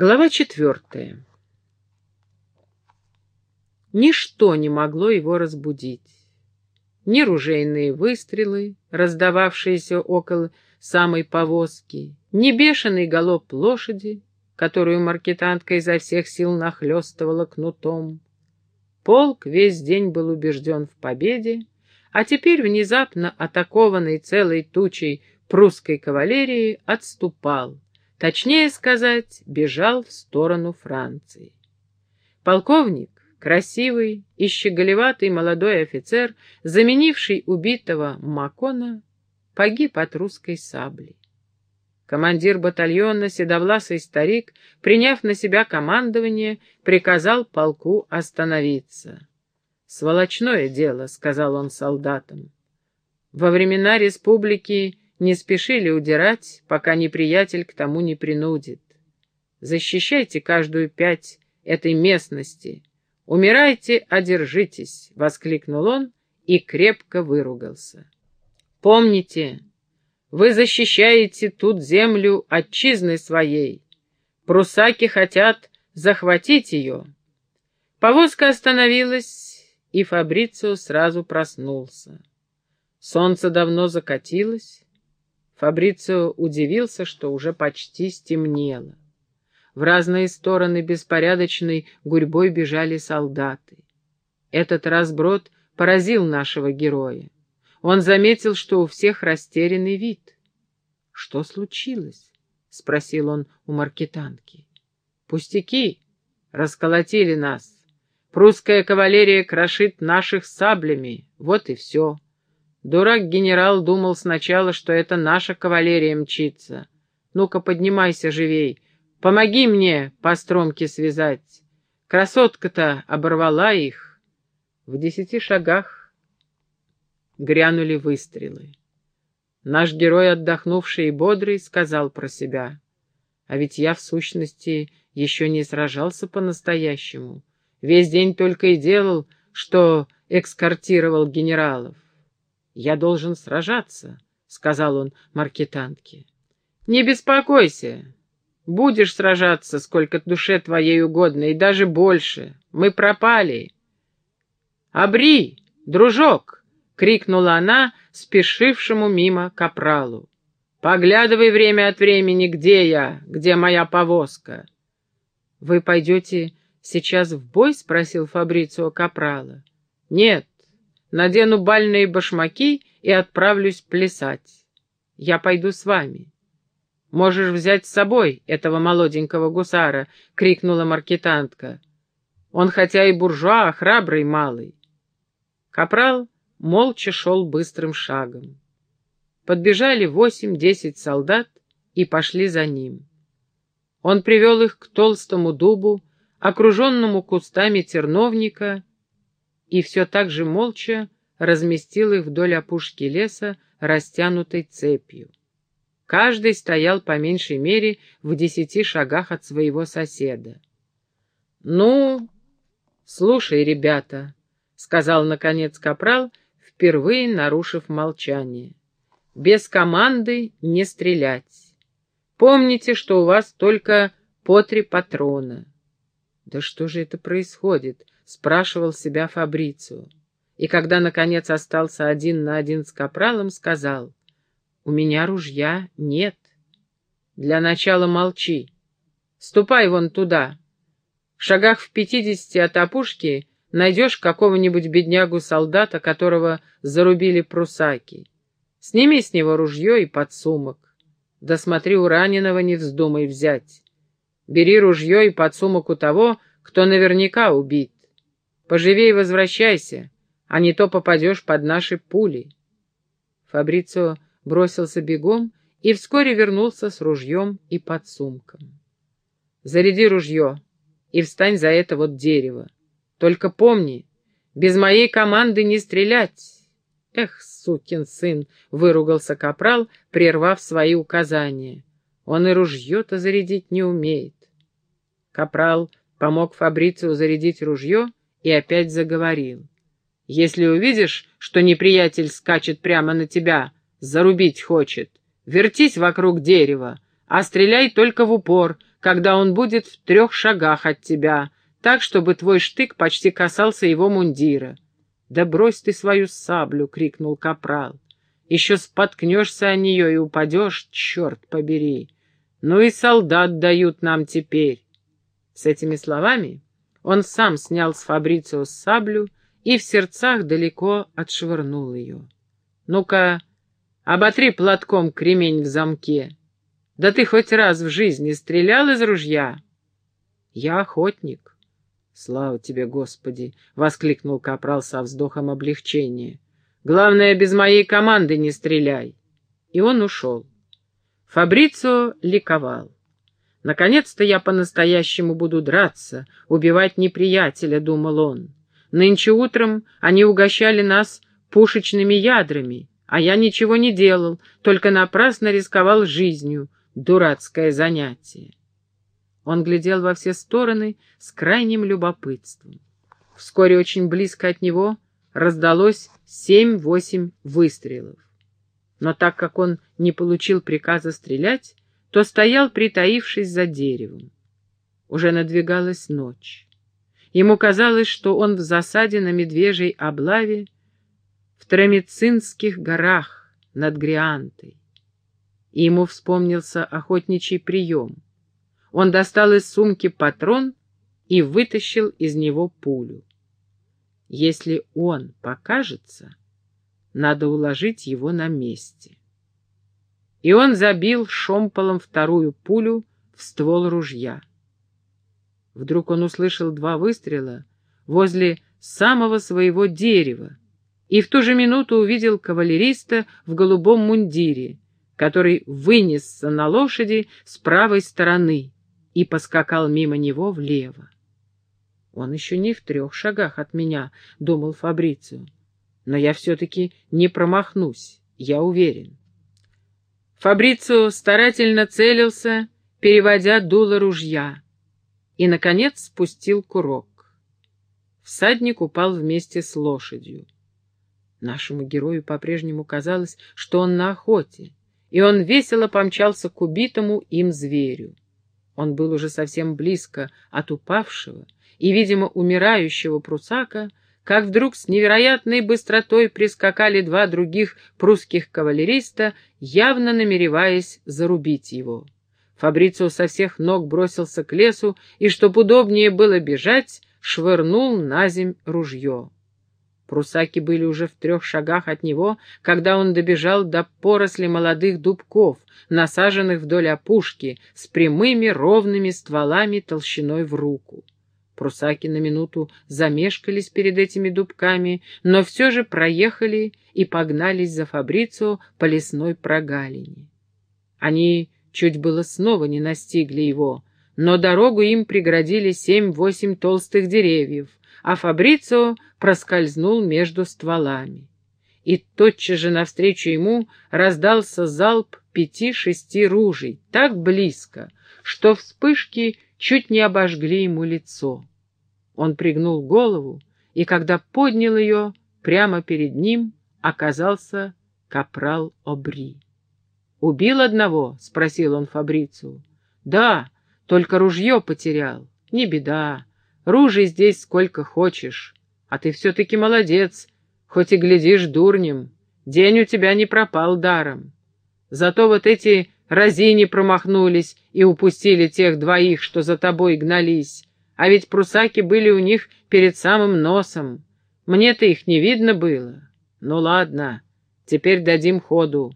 Глава четвертая. Ничто не могло его разбудить. Ни ружейные выстрелы, раздававшиеся около самой повозки, ни бешеный галоп лошади, которую маркетантка изо всех сил нахлестывала кнутом. Полк весь день был убежден в победе, а теперь, внезапно атакованный целой тучей прусской кавалерии, отступал, точнее сказать, бежал в сторону Франции. Полковник, красивый и щеголеватый молодой офицер, заменивший убитого Макона, погиб от русской сабли. Командир батальона, седовласый старик, приняв на себя командование, приказал полку остановиться. «Сволочное дело», — сказал он солдатам. Во времена республики не спешили удирать, пока неприятель к тому не принудит. Защищайте каждую пять этой местности. Умирайте, одержитесь, — воскликнул он и крепко выругался. Помните, вы защищаете тут землю отчизны своей. Прусаки хотят захватить ее. Повозка остановилась, и Фабрицио сразу проснулся. Солнце давно закатилось. Фабрицио удивился, что уже почти стемнело. В разные стороны беспорядочной гурьбой бежали солдаты. Этот разброд поразил нашего героя. Он заметил, что у всех растерянный вид. «Что случилось?» — спросил он у маркетанки. «Пустяки! Расколотили нас. Прусская кавалерия крошит наших саблями. Вот и все. Дурак-генерал думал сначала, что это наша кавалерия мчится. Ну-ка, поднимайся живей. Помоги мне по стромке связать. Красотка-то оборвала их. В десяти шагах Грянули выстрелы. Наш герой, отдохнувший и бодрый, сказал про себя. А ведь я, в сущности, еще не сражался по-настоящему. Весь день только и делал, что экскортировал генералов. «Я должен сражаться», — сказал он маркетантке. «Не беспокойся. Будешь сражаться, сколько душе твоей угодно, и даже больше. Мы пропали. Обри, дружок!» — крикнула она спешившему мимо капралу. «Поглядывай время от времени, где я, где моя повозка». «Вы пойдете сейчас в бой?» — спросил Фабрицио капрала. «Нет, надену бальные башмаки и отправлюсь плясать. Я пойду с вами». «Можешь взять с собой этого молоденького гусара!» — крикнула маркетантка. «Он хотя и буржуа, а храбрый малый». Капрал молча шел быстрым шагом. Подбежали восемь-десять солдат и пошли за ним. Он привел их к толстому дубу, окруженному кустами терновника, и все так же молча разместил их вдоль опушки леса, растянутой цепью. Каждый стоял по меньшей мере в десяти шагах от своего соседа. «Ну, слушай, ребята», — сказал, наконец, капрал, впервые нарушив молчание. «Без команды не стрелять. Помните, что у вас только по три патрона». «Да что же это происходит?» — спрашивал себя Фабрицио. И когда, наконец, остался один на один с капралом, сказал, «У меня ружья нет. Для начала молчи. Ступай вон туда. В шагах в пятидесяти от опушки найдешь какого-нибудь беднягу-солдата, которого зарубили прусаки. Сними с него ружье и подсумок. Да смотри, у раненого не вздумай взять. Бери ружье и подсумок у того, кто наверняка убит. Поживей возвращайся, а не то попадешь под наши пули. Фабрицио бросился бегом и вскоре вернулся с ружьем и подсумком. Заряди ружье и встань за это вот дерево. Только помни, без моей команды не стрелять. Эх, сукин сын, выругался капрал, прервав свои указания. Он и ружье-то зарядить не умеет. Капрал помог Фабрицию зарядить ружье и опять заговорил. Если увидишь, что неприятель скачет прямо на тебя, зарубить хочет, вертись вокруг дерева, а стреляй только в упор, когда он будет в трех шагах от тебя, так, чтобы твой штык почти касался его мундира. «Да брось ты свою саблю!» — крикнул капрал. «Еще споткнешься о нее и упадешь, черт побери! Ну и солдат дают нам теперь!» С этими словами он сам снял с Фабрицио саблю и в сердцах далеко отшвырнул ее. «Ну-ка, оботри платком кремень в замке. Да ты хоть раз в жизни стрелял из ружья?» «Я охотник». «Слава тебе, Господи!» — воскликнул капрал со вздохом облегчения. «Главное, без моей команды не стреляй!» И он ушел. Фабрицио ликовал. «Наконец-то я по-настоящему буду драться, убивать неприятеля», — думал он. «Нынче утром они угощали нас пушечными ядрами, а я ничего не делал, только напрасно рисковал жизнью. Дурацкое занятие». Он глядел во все стороны с крайним любопытством. Вскоре очень близко от него раздалось семь-восемь выстрелов. Но так как он не получил приказа стрелять, то стоял, притаившись за деревом. Уже надвигалась ночь. Ему казалось, что он в засаде на медвежьей облаве в Трамицинских горах над Гриантой. И ему вспомнился охотничий прием — он достал из сумки патрон и вытащил из него пулю. Если он покажется, надо уложить его на месте. И он забил шомполом вторую пулю в ствол ружья. Вдруг он услышал два выстрела возле самого своего дерева и в ту же минуту увидел кавалериста в голубом мундире, который вынесся на лошади с правой стороны и поскакал мимо него влево. «Он еще не в трех шагах от меня», — думал Фабрицио. «Но я все-таки не промахнусь, я уверен». Фабрицио старательно целился, переводя дуло ружья, и, наконец, спустил курок. Всадник упал вместе с лошадью. Нашему герою по-прежнему казалось, что он на охоте, и он весело помчался к убитому им зверю. Он был уже совсем близко от упавшего и, видимо, умирающего прусака, как вдруг с невероятной быстротой прискакали два других прусских кавалериста, явно намереваясь зарубить его. Фабрицио со всех ног бросился к лесу и, чтоб удобнее было бежать, швырнул на земь ружье. Прусаки были уже в трех шагах от него, когда он добежал до поросли молодых дубков, насаженных вдоль опушки, с прямыми ровными стволами толщиной в руку. Прусаки на минуту замешкались перед этими дубками, но все же проехали и погнались за Фабрицио по лесной прогалине. Они чуть было снова не настигли его, но дорогу им преградили семь-восемь толстых деревьев, а Фабрицио проскользнул между стволами. И тотчас же навстречу ему раздался залп пяти-шести ружей, так близко, что вспышки чуть не обожгли ему лицо. Он пригнул голову, и когда поднял ее, прямо перед ним оказался капрал Обри. «Убил одного?» — спросил он Фабрицу. «Да, только ружье потерял. Не беда. Ружей здесь сколько хочешь. А ты все-таки молодец, хоть и глядишь дурнем. День у тебя не пропал даром. Зато вот эти разини промахнулись и упустили тех двоих, что за тобой гнались. А ведь прусаки были у них перед самым носом. Мне-то их не видно было. Ну ладно, теперь дадим ходу.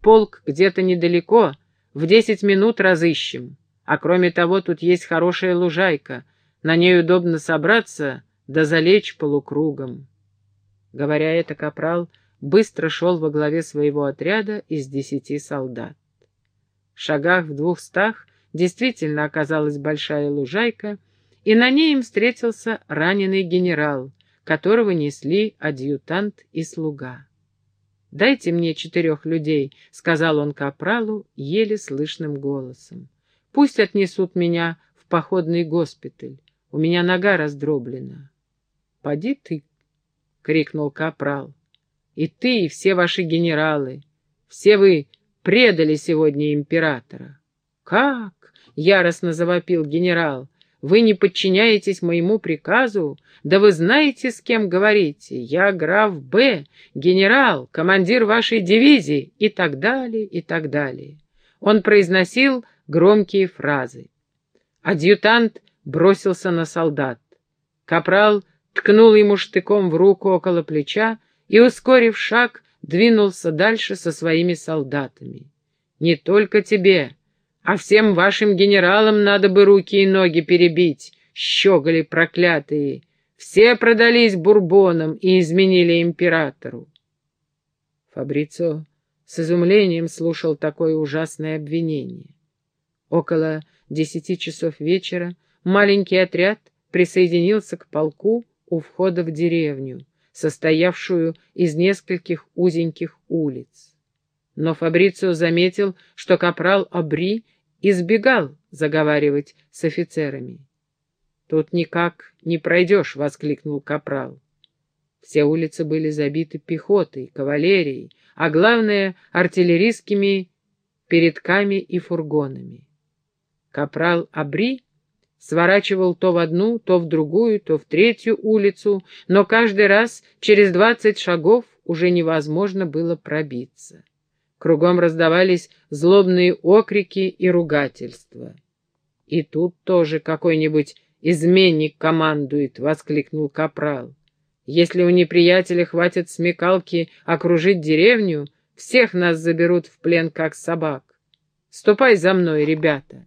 Полк где-то недалеко, в десять минут разыщем. А кроме того, тут есть хорошая лужайка — на ней удобно собраться да залечь полукругом. Говоря это, капрал быстро шел во главе своего отряда из десяти солдат. Шагах в двухстах действительно оказалась большая лужайка, и на ней им встретился раненый генерал, которого несли адъютант и слуга. «Дайте мне четырех людей», — сказал он капралу еле слышным голосом. «Пусть отнесут меня в походный госпиталь. У меня нога раздроблена. — Поди ты! — крикнул капрал. — И ты, и все ваши генералы. Все вы предали сегодня императора. — Как? —— яростно завопил генерал. «Вы не подчиняетесь моему приказу? Да вы знаете, с кем говорите? Я граф Б, генерал, командир вашей дивизии» и так далее, и так далее. Он произносил громкие фразы. Адъютант бросился на солдат. Капрал ткнул ему штыком в руку около плеча и, ускорив шаг, двинулся дальше со своими солдатами. «Не только тебе, а всем вашим генералам надо бы руки и ноги перебить, щеголи проклятые. Все продались бурбонам и изменили императору». Фабрицо с изумлением слушал такое ужасное обвинение. Около десяти часов вечера маленький отряд присоединился к полку у входа в деревню, состоявшую из нескольких узеньких улиц. Но Фабрицио заметил, что капрал Абри избегал заговаривать с офицерами. «Тут никак не пройдешь», — воскликнул капрал. Все улицы были забиты пехотой, кавалерией, а главное — артиллерийскими передками и фургонами. Капрал Абри сворачивал то в одну, то в другую, то в третью улицу, но каждый раз через двадцать шагов уже невозможно было пробиться. Кругом раздавались злобные окрики и ругательства. «И тут тоже какой-нибудь изменник командует», — воскликнул Капрал. «Если у неприятеля хватит смекалки окружить деревню, всех нас заберут в плен, как собак. Ступай за мной, ребята».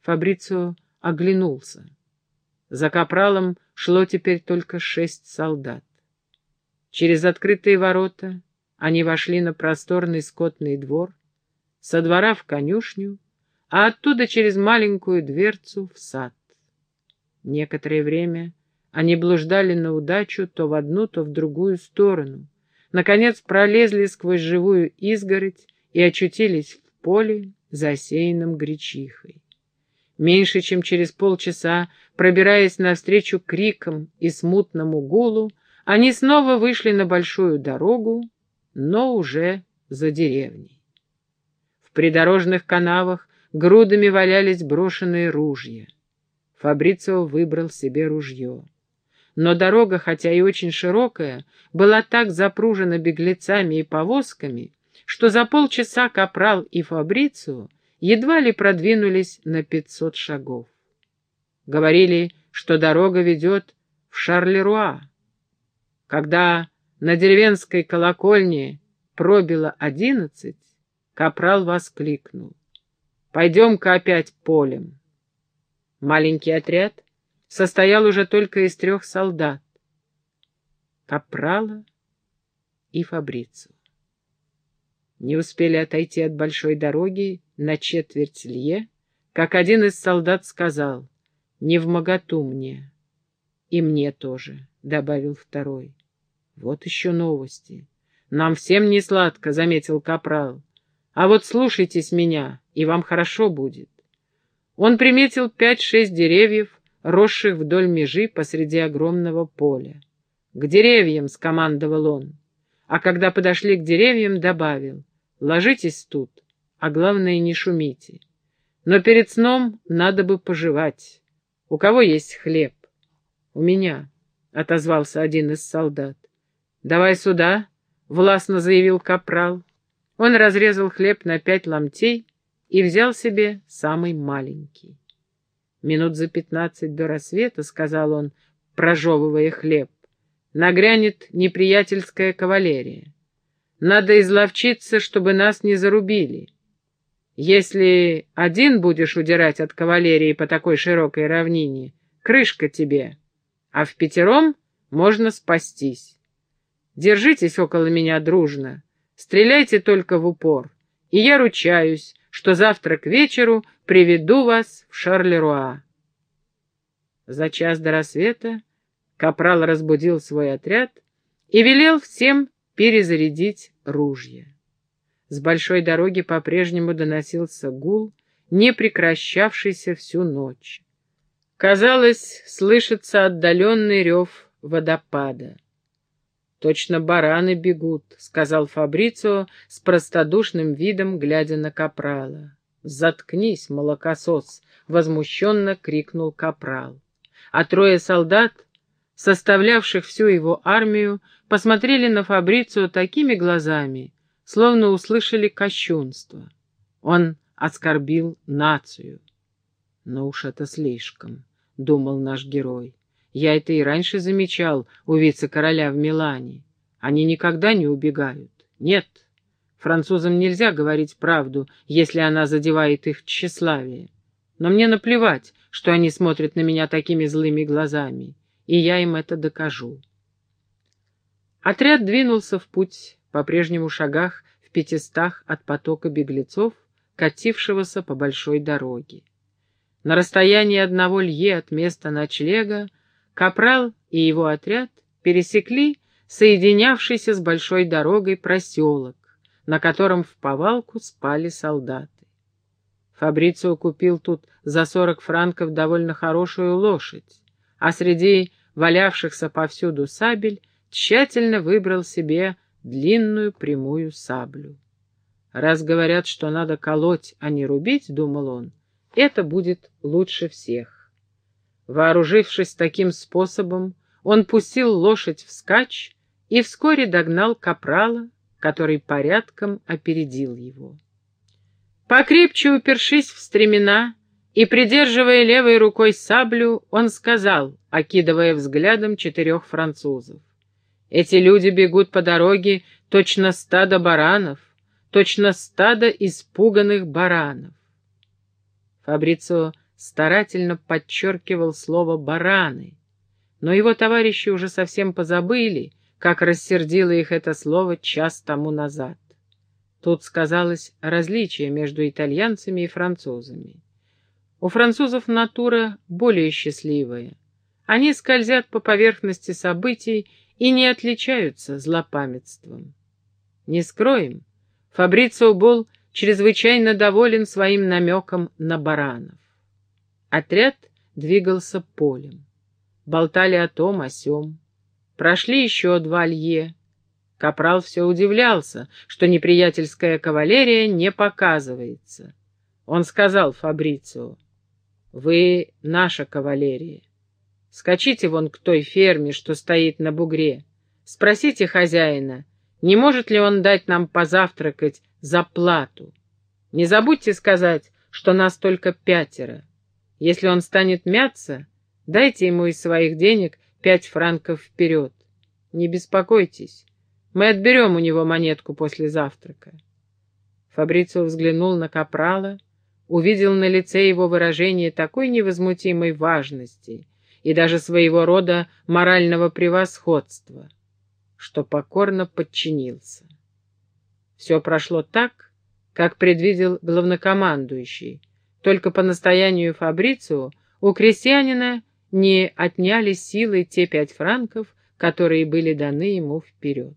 Фабрицио оглянулся. За капралом шло теперь только шесть солдат. Через открытые ворота они вошли на просторный скотный двор, со двора в конюшню, а оттуда через маленькую дверцу в сад. Некоторое время они блуждали на удачу то в одну, то в другую сторону. Наконец пролезли сквозь живую изгородь и очутились в поле, засеянном гречихой. Меньше чем через полчаса, пробираясь навстречу крикам и смутному гулу, они снова вышли на большую дорогу, но уже за деревней. В придорожных канавах грудами валялись брошенные ружья. Фабрицио выбрал себе ружье. Но дорога, хотя и очень широкая, была так запружена беглецами и повозками, что за полчаса Капрал и Фабрицио едва ли продвинулись на пятьсот шагов. Говорили, что дорога ведет в Шарлеруа. Когда на деревенской колокольне пробило одиннадцать, Капрал воскликнул. «Пойдем-ка опять полем». Маленький отряд состоял уже только из трех солдат — Капрала и Фабрицу. Не успели отойти от большой дороги на четверть лье, как один из солдат сказал, «Не в моготу мне». «И мне тоже», — добавил второй. «Вот еще новости. Нам всем не сладко», — заметил Капрал. «А вот слушайтесь меня, и вам хорошо будет». Он приметил пять-шесть деревьев, росших вдоль межи посреди огромного поля. «К деревьям!» — скомандовал он. А когда подошли к деревьям, добавил. Ложитесь тут, а главное, не шумите. Но перед сном надо бы пожевать. У кого есть хлеб? У меня, — отозвался один из солдат. Давай сюда, — властно заявил капрал. Он разрезал хлеб на пять ломтей и взял себе самый маленький. Минут за пятнадцать до рассвета, — сказал он, прожевывая хлеб, — нагрянет неприятельская кавалерия. Надо изловчиться, чтобы нас не зарубили. Если один будешь удирать от кавалерии по такой широкой равнине, крышка тебе, а в пятером можно спастись. Держитесь около меня дружно, стреляйте только в упор, и я ручаюсь, что завтра к вечеру приведу вас в Шарлеруа. За час до рассвета Капрал разбудил свой отряд и велел всем перезарядить ружья. С большой дороги по-прежнему доносился гул, не прекращавшийся всю ночь. Казалось, слышится отдаленный рев водопада. «Точно бараны бегут», — сказал Фабрицио с простодушным видом, глядя на Капрала. «Заткнись, молокосос!» — возмущенно крикнул капрал. А трое солдат, составлявших всю его армию, посмотрели на Фабрицию такими глазами, словно услышали кощунство. Он оскорбил нацию. Но уж это слишком, — думал наш герой. Я это и раньше замечал у вице-короля в Милане. Они никогда не убегают. Нет, французам нельзя говорить правду, если она задевает их тщеславие. Но мне наплевать, что они смотрят на меня такими злыми глазами, и я им это докажу. Отряд двинулся в путь, по-прежнему шагах в пятистах от потока беглецов, катившегося по большой дороге. На расстоянии одного лье от места ночлега Капрал и его отряд пересекли соединявшийся с большой дорогой проселок, на котором в повалку спали солдаты. Фабрицио купил тут за сорок франков довольно хорошую лошадь, а среди валявшихся повсюду сабель тщательно выбрал себе длинную прямую саблю. Раз говорят, что надо колоть, а не рубить, думал он, это будет лучше всех. Вооружившись таким способом, он пустил лошадь вскачь и вскоре догнал капрала, который порядком опередил его. Покрепче упершись в стремена и придерживая левой рукой саблю, он сказал, окидывая взглядом четырех французов. «Эти люди бегут по дороге точно стадо баранов, точно стадо испуганных баранов. Фабрицио старательно подчеркивал слово «бараны», но его товарищи уже совсем позабыли, как рассердило их это слово час тому назад. Тут сказалось различие между итальянцами и французами. У французов натура более счастливая. Они скользят по поверхности событий и не отличаются злопамятством. Не скроем, Фабрицио был чрезвычайно доволен своим намеком на баранов. Отряд двигался полем. Болтали о том, о сём. Прошли еще два лье. Капрал все удивлялся, что неприятельская кавалерия не показывается. Он сказал Фабрицио, «Вы наша кавалерия. Скачите вон к той ферме, что стоит на бугре. Спросите хозяина, не может ли он дать нам позавтракать за плату? Не забудьте сказать, что нас только пятеро. Если он станет мяться, дайте ему из своих денег пять франков вперед. Не беспокойтесь, мы отберем у него монетку после завтрака. Фабрицио взглянул на Капрала, увидел на лице его выражение такой невозмутимой важности и даже своего рода морального превосходства — что покорно подчинился. Все прошло так, как предвидел главнокомандующий, только по настоянию Фабрицио у крестьянина не отняли силой те пять франков, которые были даны ему вперед.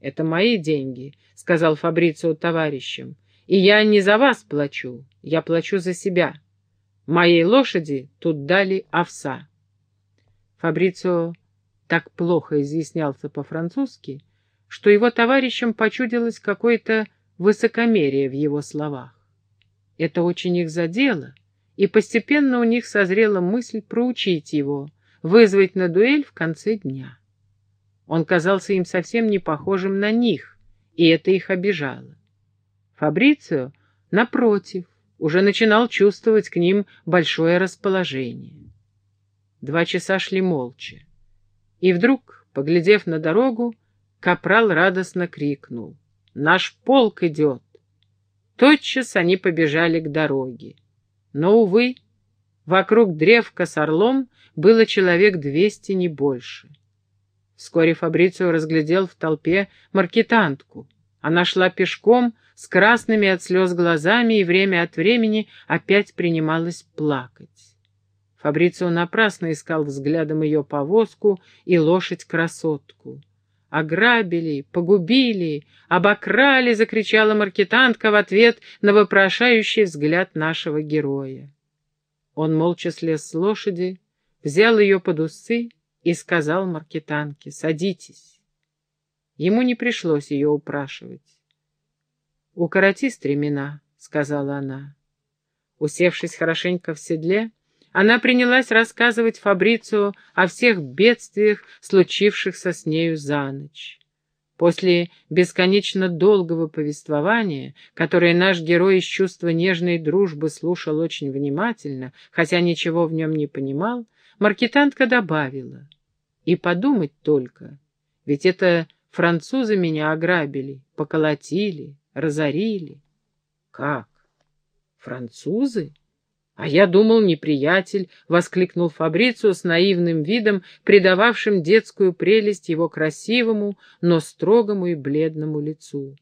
«Это мои деньги», — сказал Фабрицио товарищам, — «и я не за вас плачу, я плачу за себя. Моей лошади тут дали овса». Фабрицио так плохо изъяснялся по-французски, что его товарищам почудилось какое-то высокомерие в его словах. Это очень их задело, и постепенно у них созрела мысль проучить его, вызвать на дуэль в конце дня. Он казался им совсем не похожим на них, и это их обижало. Фабрицио, напротив, уже начинал чувствовать к ним большое расположение. Два часа шли молча. И вдруг, поглядев на дорогу, капрал радостно крикнул. «Наш полк идет!» Тотчас они побежали к дороге. Но, увы, вокруг древка с орлом было человек двести, не больше. Вскоре Фабрицио разглядел в толпе маркетантку. Она шла пешком, с красными от слез глазами и время от времени опять принималась плакать. Фабрицио напрасно искал взглядом ее повозку и лошадь-красотку. «Ограбили, погубили, обокрали!» — закричала маркетантка в ответ на вопрошающий взгляд нашего героя. Он молча слез с лошади, взял ее под усы и сказал маркетанке «Садитесь». Ему не пришлось ее упрашивать. «Укороти стремена», — сказала она. Усевшись хорошенько в седле, она принялась рассказывать Фабрицу о всех бедствиях, случившихся с нею за ночь. После бесконечно долгого повествования, которое наш герой из чувства нежной дружбы слушал очень внимательно, хотя ничего в нем не понимал, маркетантка добавила. «И подумать только, ведь это французы меня ограбили, поколотили, разорили». «Как? Французы?» «А я думал, неприятель!» — воскликнул Фабрицио с наивным видом, придававшим детскую прелесть его красивому, но строгому и бледному лицу.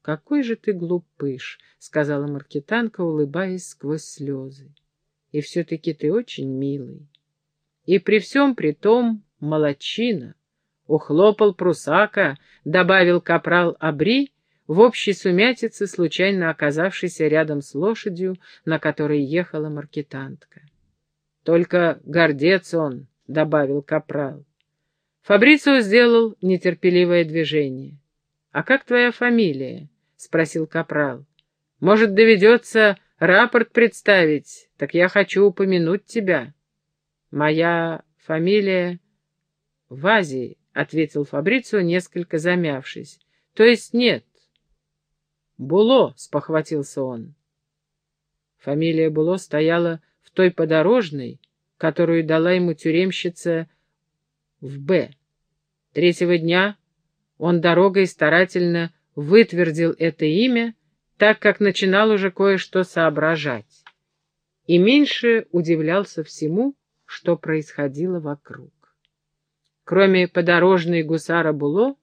«Какой же ты глупыш!» — сказала Маркетанка, улыбаясь сквозь слезы. «И все-таки ты очень милый. И при всем при том молочина. Ухлопал прусака», — добавил капрал Абри, в общей сумятице, случайно оказавшейся рядом с лошадью, на которой ехала маркетантка. «Только гордец он», — добавил капрал. Фабрицио сделал нетерпеливое движение. «А как твоя фамилия?» — спросил капрал. «Может, доведется рапорт представить, так я хочу упомянуть тебя». «Моя фамилия...» «Вази», — ответил Фабрицио, несколько замявшись. «То есть нет, «Було!» — спохватился он. Фамилия Було стояла в той подорожной, которую дала ему тюремщица в «Б». Третьего дня он дорогой старательно вытвердил это имя, так как начинал уже кое-что соображать, и меньше удивлялся всему, что происходило вокруг. Кроме подорожной гусара Було,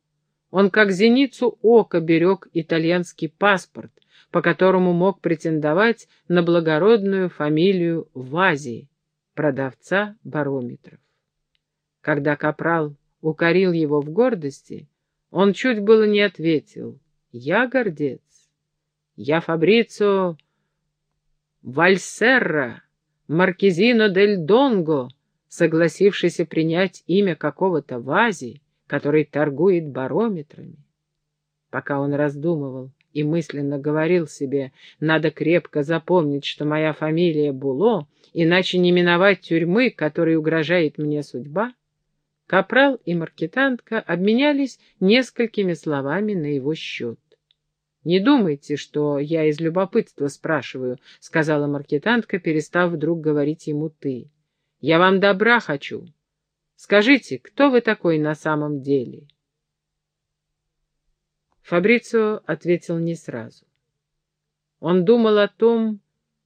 он как зеницу ока берег итальянский паспорт, по которому мог претендовать на благородную фамилию Вази, продавца барометров. Когда Капрал укорил его в гордости, он чуть было не ответил «Я гордец, я Фабрицо Вальсерра, Маркизино дель Донго, согласившийся принять имя какого-то Вази, который торгует барометрами. Пока он раздумывал и мысленно говорил себе, надо крепко запомнить, что моя фамилия Було, иначе не миновать тюрьмы, которой угрожает мне судьба, Капрал и маркетантка обменялись несколькими словами на его счет. «Не думайте, что я из любопытства спрашиваю», — сказала маркетантка, перестав вдруг говорить ему «ты». «Я вам добра хочу, Скажите, кто вы такой на самом деле?» Фабрицио ответил не сразу. Он думал о том,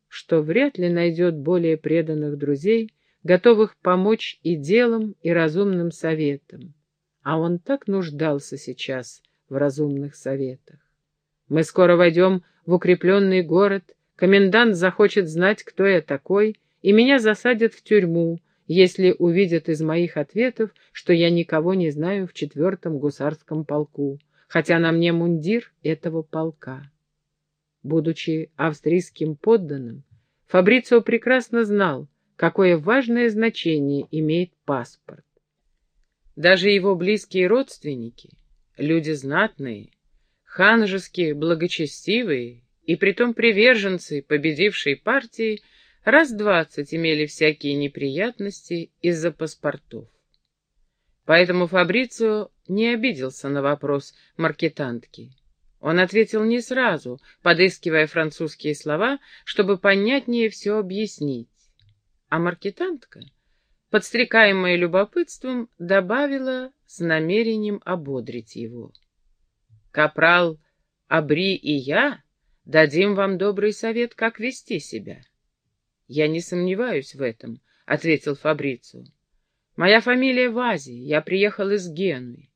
что вряд ли найдет более преданных друзей, готовых помочь и делом, и разумным советам. А он так нуждался сейчас в разумных советах. Мы скоро войдем в укрепленный город, комендант захочет знать, кто я такой, и меня засадят в тюрьму, если увидят из моих ответов, что я никого не знаю в четвертом гусарском полку, хотя на мне мундир этого полка. Будучи австрийским подданным, Фабрицио прекрасно знал, какое важное значение имеет паспорт. Даже его близкие родственники, люди знатные, ханжеские, благочестивые и притом приверженцы победившей партии, раз двадцать имели всякие неприятности из-за паспортов. Поэтому Фабрицио не обиделся на вопрос маркетантки. Он ответил не сразу, подыскивая французские слова, чтобы понятнее все объяснить. А маркетантка, подстрекаемая любопытством, добавила с намерением ободрить его. «Капрал Абри и я дадим вам добрый совет, как вести себя. «Я не сомневаюсь в этом», — ответил Фабрицу. «Моя фамилия Вази, я приехал из Генуи.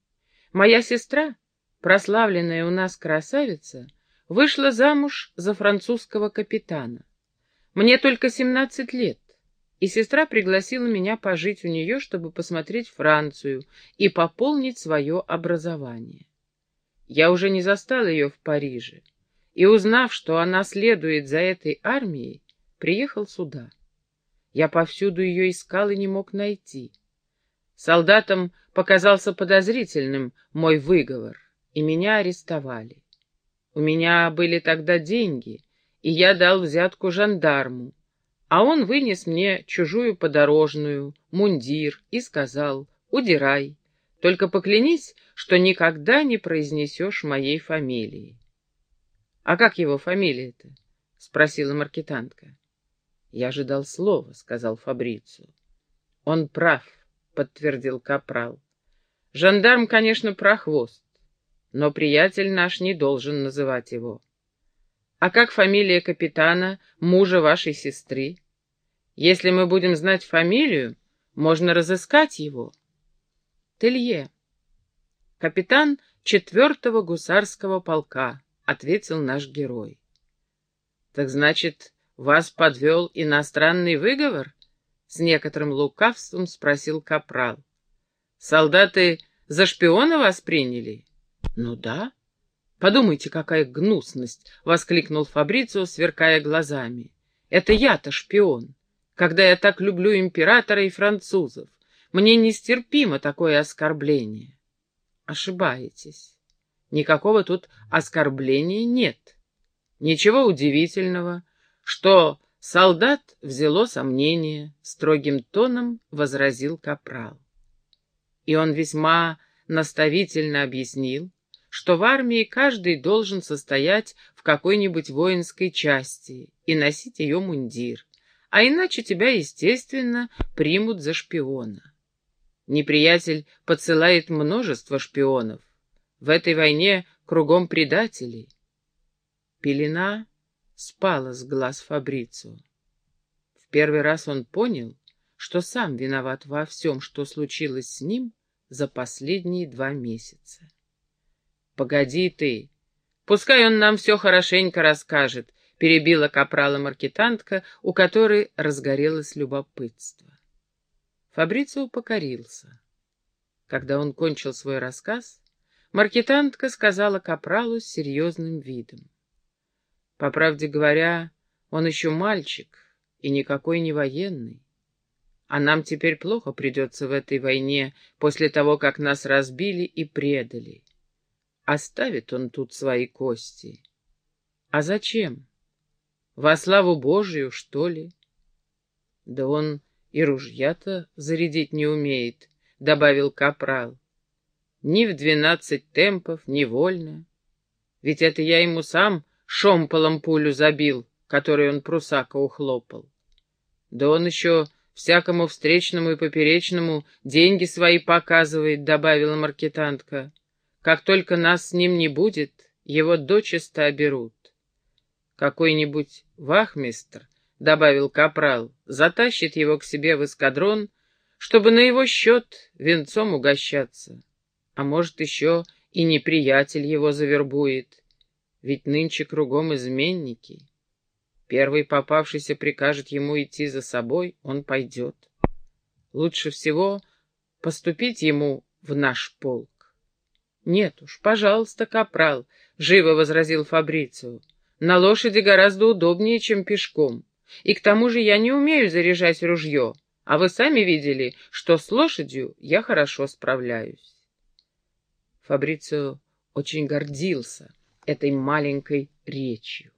Моя сестра, прославленная у нас красавица, вышла замуж за французского капитана. Мне только семнадцать лет, и сестра пригласила меня пожить у нее, чтобы посмотреть Францию и пополнить свое образование. Я уже не застал ее в Париже, и, узнав, что она следует за этой армией, приехал сюда. Я повсюду ее искал и не мог найти. Солдатам показался подозрительным мой выговор, и меня арестовали. У меня были тогда деньги, и я дал взятку жандарму, а он вынес мне чужую подорожную, мундир и сказал «Удирай, только поклянись, что никогда не произнесешь моей фамилии». «А как его фамилия-то?» — спросила маркетантка. «Я ожидал слова», — сказал Фабрицу. «Он прав», — подтвердил Капрал. «Жандарм, конечно, прохвост, но приятель наш не должен называть его». «А как фамилия капитана, мужа вашей сестры? Если мы будем знать фамилию, можно разыскать его». «Телье». «Капитан четвертого гусарского полка», — ответил наш герой. «Так значит, вас подвел иностранный выговор?» — с некоторым лукавством спросил Капрал. «Солдаты за шпиона вас приняли?» «Ну да». «Подумайте, какая гнусность!» — воскликнул Фабрицио, сверкая глазами. «Это я-то шпион, когда я так люблю императора и французов. Мне нестерпимо такое оскорбление». «Ошибаетесь. Никакого тут оскорбления нет. Ничего удивительного, что солдат взяло сомнение, строгим тоном возразил капрал. И он весьма наставительно объяснил, что в армии каждый должен состоять в какой-нибудь воинской части и носить ее мундир, а иначе тебя, естественно, примут за шпиона. Неприятель подсылает множество шпионов, в этой войне кругом предателей. Пелена спала с глаз Фабрицу. В первый раз он понял, что сам виноват во всем, что случилось с ним за последние два месяца. «Погоди ты, пускай он нам все хорошенько расскажет», — перебила капрала-маркетантка, у которой разгорелось любопытство. Фабрицио покорился. Когда он кончил свой рассказ, Маркетантка сказала капралу с серьезным видом. По правде говоря, он еще мальчик и никакой не военный. А нам теперь плохо придется в этой войне после того, как нас разбили и предали. Оставит он тут свои кости. А зачем? Во славу Божию, что ли? Да он и ружья-то зарядить не умеет, — добавил капрал. Ни в двенадцать темпов, ни вольно. Ведь это я ему сам шомполом пулю забил, которой он прусака ухлопал. Да он еще всякому встречному и поперечному деньги свои показывает, — добавила маркетантка. Как только нас с ним не будет, его дочисто оберут. Какой-нибудь вахмистр, — добавил капрал, — затащит его к себе в эскадрон, чтобы на его счет венцом угощаться а может, еще и неприятель его завербует, ведь нынче кругом изменники. Первый попавшийся прикажет ему идти за собой, он пойдет. Лучше всего поступить ему в наш полк. «Нет уж, пожалуйста, капрал», — живо возразил Фабрицио. «На лошади гораздо удобнее, чем пешком. И к тому же я не умею заряжать ружье, а вы сами видели, что с лошадью я хорошо справляюсь». Фабрицио очень гордился этой маленькой речью.